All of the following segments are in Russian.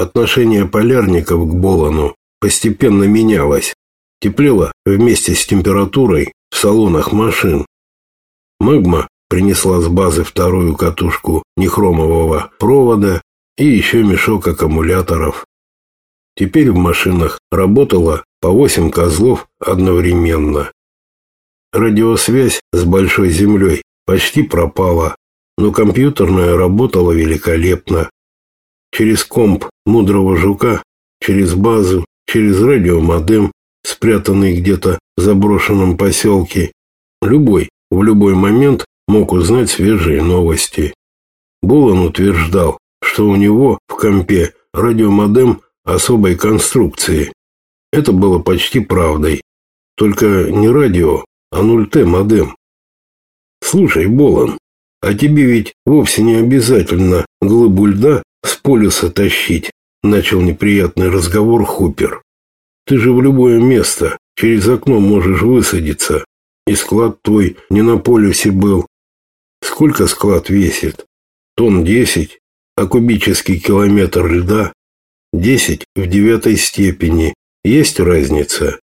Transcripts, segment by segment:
Отношение полярников к Болону постепенно менялось. Теплело вместе с температурой в салонах машин. Магма принесла с базы вторую катушку нехромового провода и еще мешок аккумуляторов. Теперь в машинах работало по восемь козлов одновременно. Радиосвязь с Большой Землей почти пропала, но компьютерная работала великолепно. Через комп мудрого жука, через базу, через радиомодем, спрятанный где-то в заброшенном поселке, любой в любой момент мог узнать свежие новости. Булан утверждал, что у него в компе радиомодем особой конструкции. Это было почти правдой. Только не радио, а 0Т модем. Слушай, Болон, а тебе ведь вовсе не обязательно глыбу льда с полюса тащить, начал неприятный разговор Хупер. Ты же в любое место через окно можешь высадиться. И склад твой не на полюсе был. Сколько склад весит? Тонн десять, а кубический километр льда десять в девятой степени. Есть разница?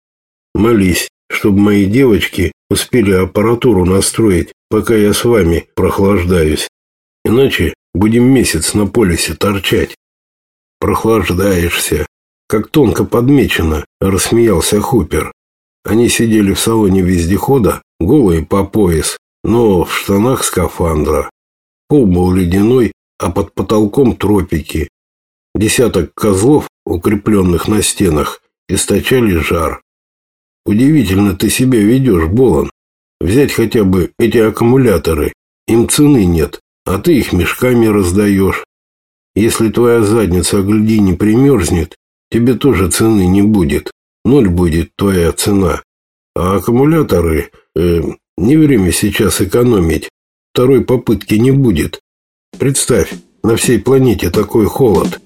Молись, чтобы мои девочки успели аппаратуру настроить, пока я с вами прохлаждаюсь. Иначе будем месяц на полюсе торчать. Прохлаждаешься. Как тонко подмечено, рассмеялся Хупер. Они сидели в салоне вездехода, голые по пояс, но в штанах скафандра. Пол был ледяной, а под потолком тропики. Десяток козлов, укрепленных на стенах, источали жар. Удивительно ты себя ведешь, Болон. Взять хотя бы эти аккумуляторы. Им цены нет, а ты их мешками раздаешь. Если твоя задница льди не примерзнет, тебе тоже цены не будет. Ноль будет твоя цена. А аккумуляторы... Э, не время сейчас экономить. Второй попытки не будет. Представь, на всей планете такой холод.